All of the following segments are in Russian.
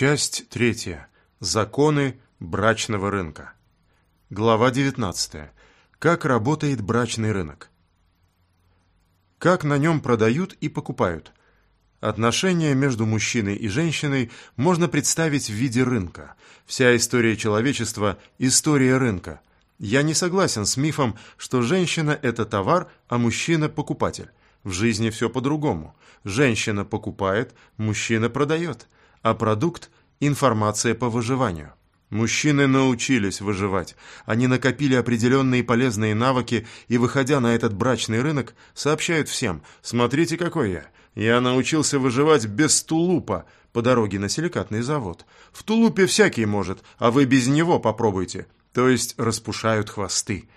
Часть третья. Законы брачного рынка. Глава 19. Как работает брачный рынок? Как на нем продают и покупают? Отношения между мужчиной и женщиной можно представить в виде рынка. Вся история человечества – история рынка. Я не согласен с мифом, что женщина – это товар, а мужчина – покупатель. В жизни все по-другому. Женщина покупает, мужчина продает – а продукт – информация по выживанию. Мужчины научились выживать. Они накопили определенные полезные навыки и, выходя на этот брачный рынок, сообщают всем «Смотрите, какой я! Я научился выживать без тулупа по дороге на силикатный завод. В тулупе всякий может, а вы без него попробуйте». То есть распушают хвосты.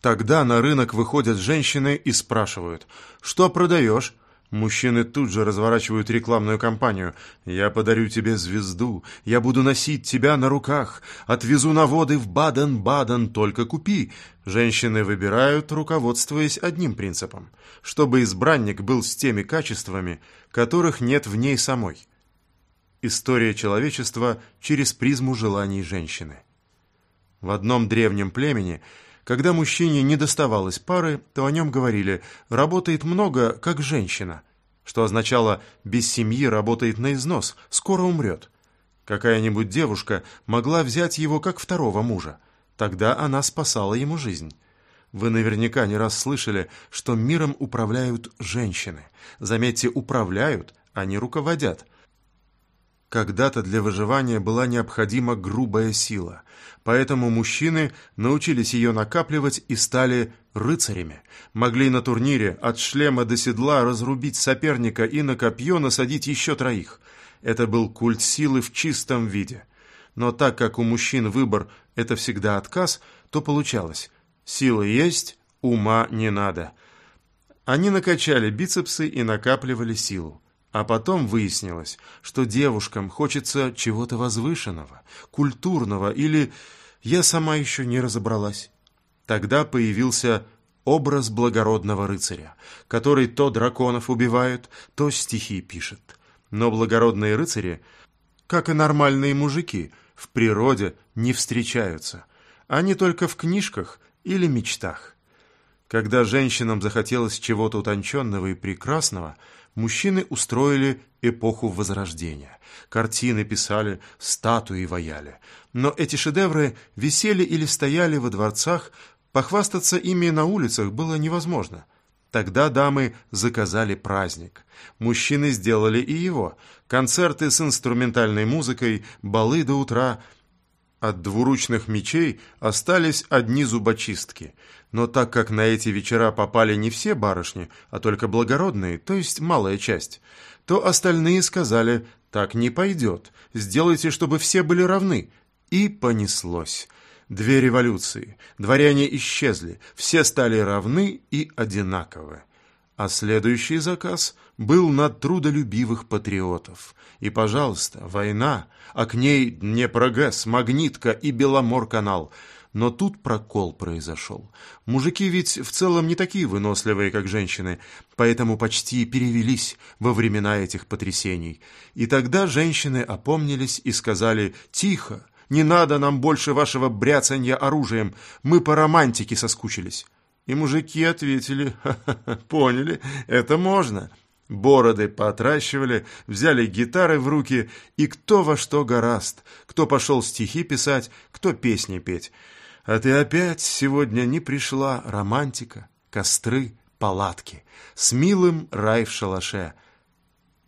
Тогда на рынок выходят женщины и спрашивают «Что продаешь?» Мужчины тут же разворачивают рекламную кампанию. «Я подарю тебе звезду, я буду носить тебя на руках, отвезу на воды в Баден-Баден, только купи». Женщины выбирают, руководствуясь одним принципом, чтобы избранник был с теми качествами, которых нет в ней самой. История человечества через призму желаний женщины. В одном древнем племени – когда мужчине не доставалось пары, то о нем говорили «работает много, как женщина», что означало «без семьи работает на износ, скоро умрет». Какая-нибудь девушка могла взять его как второго мужа. Тогда она спасала ему жизнь. Вы наверняка не раз слышали, что миром управляют женщины. Заметьте, управляют, а не руководят – когда-то для выживания была необходима грубая сила, поэтому мужчины научились ее накапливать и стали рыцарями. Могли на турнире от шлема до седла разрубить соперника и на копье насадить еще троих. Это был культ силы в чистом виде. Но так как у мужчин выбор – это всегда отказ, то получалось – сила есть, ума не надо. Они накачали бицепсы и накапливали силу. А потом выяснилось, что девушкам хочется чего-то возвышенного, культурного или я сама еще не разобралась. Тогда появился образ благородного рыцаря, который то драконов убивает, то стихи пишет. Но благородные рыцари, как и нормальные мужики, в природе не встречаются. Они только в книжках или мечтах. Когда женщинам захотелось чего-то утонченного и прекрасного, мужчины устроили эпоху Возрождения. Картины писали, статуи ваяли. Но эти шедевры висели или стояли во дворцах, похвастаться ими на улицах было невозможно. Тогда дамы заказали праздник. Мужчины сделали и его. Концерты с инструментальной музыкой, балы до утра – от двуручных мечей остались одни зубочистки, но так как на эти вечера попали не все барышни, а только благородные, то есть малая часть, то остальные сказали «так не пойдет, сделайте, чтобы все были равны». И понеслось. Две революции, дворяне исчезли, все стали равны и одинаковы. А следующий заказ был на трудолюбивых патриотов. И, пожалуйста, война, а к ней Днепрогэс, Магнитка и Беломор-канал. Но тут прокол произошел. Мужики ведь в целом не такие выносливые, как женщины, поэтому почти перевелись во времена этих потрясений. И тогда женщины опомнились и сказали «Тихо, не надо нам больше вашего бряцанья оружием, мы по романтике соскучились». И мужики ответили, Ха -ха -ха, поняли, это можно. Бороды поотращивали, взяли гитары в руки, и кто во что гораст, кто пошел стихи писать, кто песни петь. А ты опять сегодня не пришла романтика, костры, палатки, с милым рай в шалаше.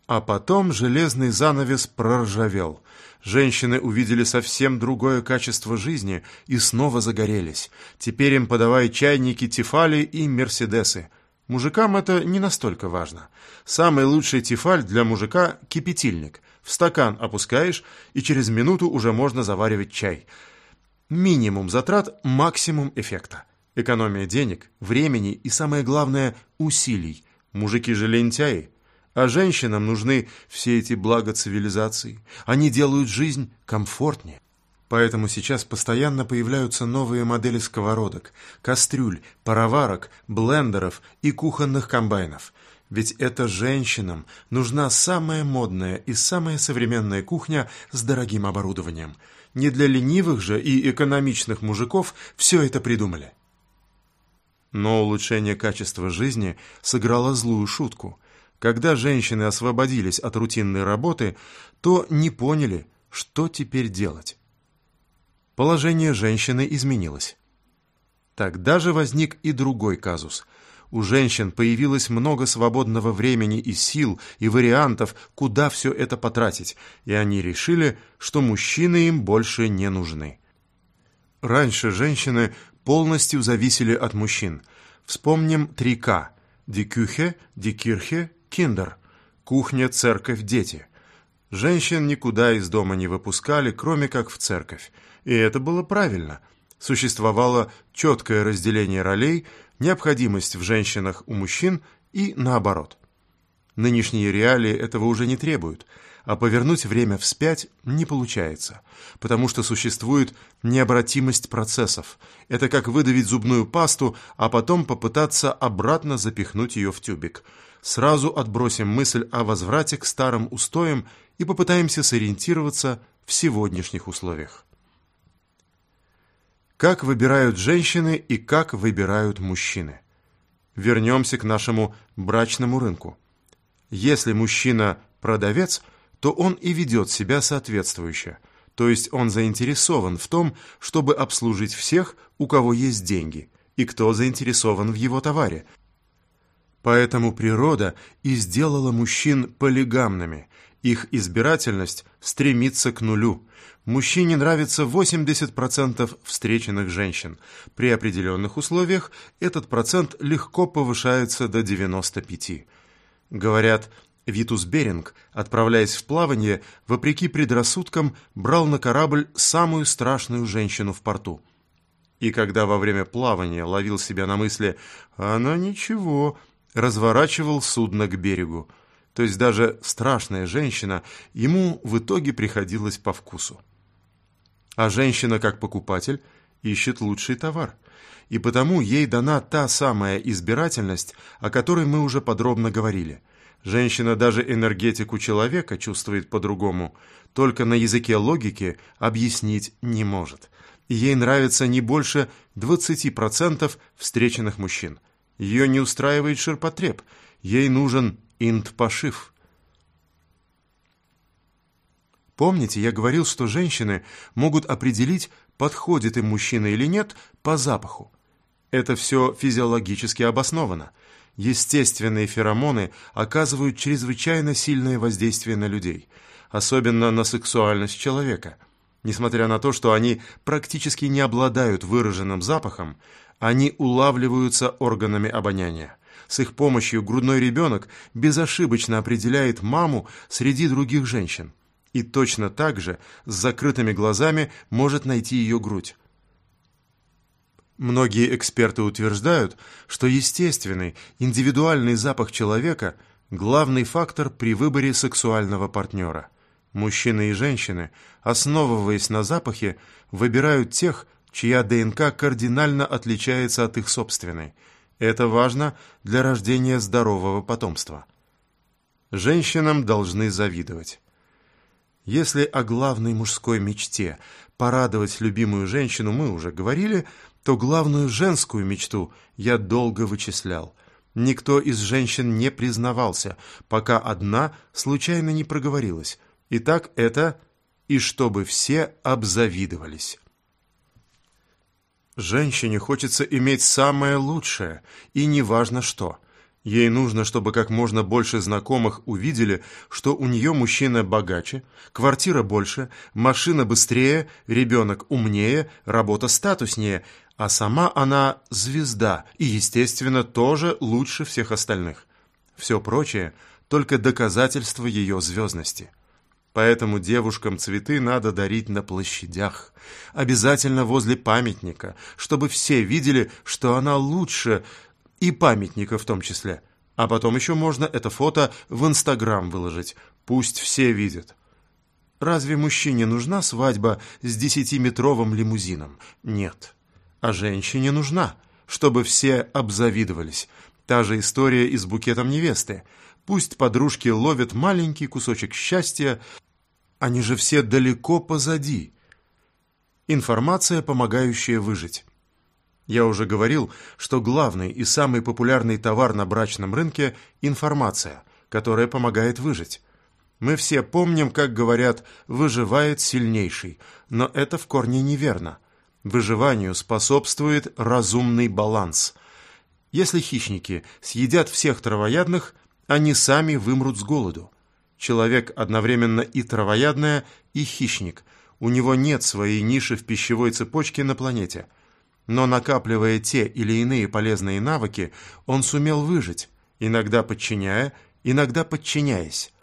А потом железный занавес проржавел — Женщины увидели совсем другое качество жизни и снова загорелись. Теперь им подавай чайники Тефали и Мерседесы. Мужикам это не настолько важно. Самый лучший Тефаль для мужика – кипятильник. В стакан опускаешь, и через минуту уже можно заваривать чай. Минимум затрат, максимум эффекта. Экономия денег, времени и, самое главное, усилий. Мужики же лентяи – а женщинам нужны все эти блага цивилизации. Они делают жизнь комфортнее. Поэтому сейчас постоянно появляются новые модели сковородок, кастрюль, пароварок, блендеров и кухонных комбайнов. Ведь это женщинам нужна самая модная и самая современная кухня с дорогим оборудованием. Не для ленивых же и экономичных мужиков все это придумали. Но улучшение качества жизни сыграло злую шутку. Когда женщины освободились от рутинной работы, то не поняли, что теперь делать. Положение женщины изменилось. Тогда же возник и другой казус. У женщин появилось много свободного времени и сил, и вариантов, куда все это потратить, и они решили, что мужчины им больше не нужны. Раньше женщины полностью зависели от мужчин. Вспомним три К – «Die Küche», «Die Kirche», «Kinder» – кухня, церковь, дети. Женщин никуда из дома не выпускали, кроме как в церковь. И это было правильно. Существовало четкое разделение ролей, необходимость в женщинах у мужчин и наоборот. Нынешние реалии этого уже не требуют – а повернуть время вспять не получается, потому что существует необратимость процессов. Это как выдавить зубную пасту, а потом попытаться обратно запихнуть ее в тюбик. Сразу отбросим мысль о возврате к старым устоям и попытаемся сориентироваться в сегодняшних условиях. Как выбирают женщины и как выбирают мужчины? Вернемся к нашему брачному рынку. Если мужчина – продавец – то он и ведет себя соответствующе, то есть он заинтересован в том, чтобы обслужить всех, у кого есть деньги, и кто заинтересован в его товаре. Поэтому природа и сделала мужчин полигамными, их избирательность стремится к нулю. Мужчине нравится 80% встреченных женщин. При определенных условиях этот процент легко повышается до 95%. Говорят, Витус Беринг, отправляясь в плавание, вопреки предрассудкам, брал на корабль самую страшную женщину в порту. И когда во время плавания ловил себя на мысли «она ничего», разворачивал судно к берегу. То есть даже страшная женщина ему в итоге приходилась по вкусу. А женщина, как покупатель, ищет лучший товар. И потому ей дана та самая избирательность, о которой мы уже подробно говорили – Женщина даже энергетику человека чувствует по-другому, только на языке логики объяснить не может. Ей нравится не больше 20% встреченных мужчин. Ее не устраивает ширпотреб, ей нужен инт-пошив. Помните, я говорил, что женщины могут определить, подходит им мужчина или нет, по запаху. Это все физиологически обосновано естественные феромоны оказывают чрезвычайно сильное воздействие на людей, особенно на сексуальность человека. Несмотря на то, что они практически не обладают выраженным запахом, они улавливаются органами обоняния. С их помощью грудной ребенок безошибочно определяет маму среди других женщин. И точно так же с закрытыми глазами может найти ее грудь. Многие эксперты утверждают, что естественный, индивидуальный запах человека – главный фактор при выборе сексуального партнера. Мужчины и женщины, основываясь на запахе, выбирают тех, чья ДНК кардинально отличается от их собственной. Это важно для рождения здорового потомства. Женщинам должны завидовать. Если о главной мужской мечте – порадовать любимую женщину мы уже говорили – то главную женскую мечту я долго вычислял. Никто из женщин не признавался, пока одна случайно не проговорилась. И так это «и чтобы все обзавидовались». Женщине хочется иметь самое лучшее, и неважно что – Ей нужно, чтобы как можно больше знакомых увидели, что у нее мужчина богаче, квартира больше, машина быстрее, ребенок умнее, работа статуснее, а сама она звезда и, естественно, тоже лучше всех остальных. Все прочее – только доказательство ее звездности. Поэтому девушкам цветы надо дарить на площадях, обязательно возле памятника, чтобы все видели, что она лучше, и памятника в том числе. А потом еще можно это фото в Инстаграм выложить, пусть все видят. Разве мужчине нужна свадьба с десятиметровым лимузином? Нет. А женщине нужна, чтобы все обзавидовались. Та же история и с букетом невесты. Пусть подружки ловят маленький кусочек счастья, они же все далеко позади. Информация, помогающая выжить. Я уже говорил, что главный и самый популярный товар на брачном рынке – информация, которая помогает выжить. Мы все помним, как говорят «выживает сильнейший», но это в корне неверно. Выживанию способствует разумный баланс. Если хищники съедят всех травоядных, они сами вымрут с голоду. Человек одновременно и травоядная, и хищник. У него нет своей ниши в пищевой цепочке на планете. Но накапливая те или иные полезные навыки, он сумел выжить, иногда подчиняя, иногда подчиняясь.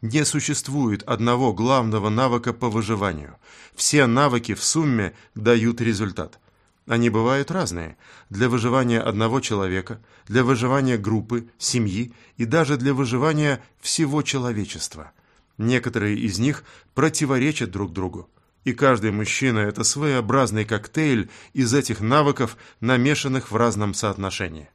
Не существует одного главного навыка по выживанию. Все навыки в сумме дают результат. Они бывают разные. Для выживания одного человека, для выживания группы, семьи и даже для выживания всего человечества. Некоторые из них противоречат друг другу. И каждый мужчина – это своеобразный коктейль из этих навыков, намешанных в разном соотношении.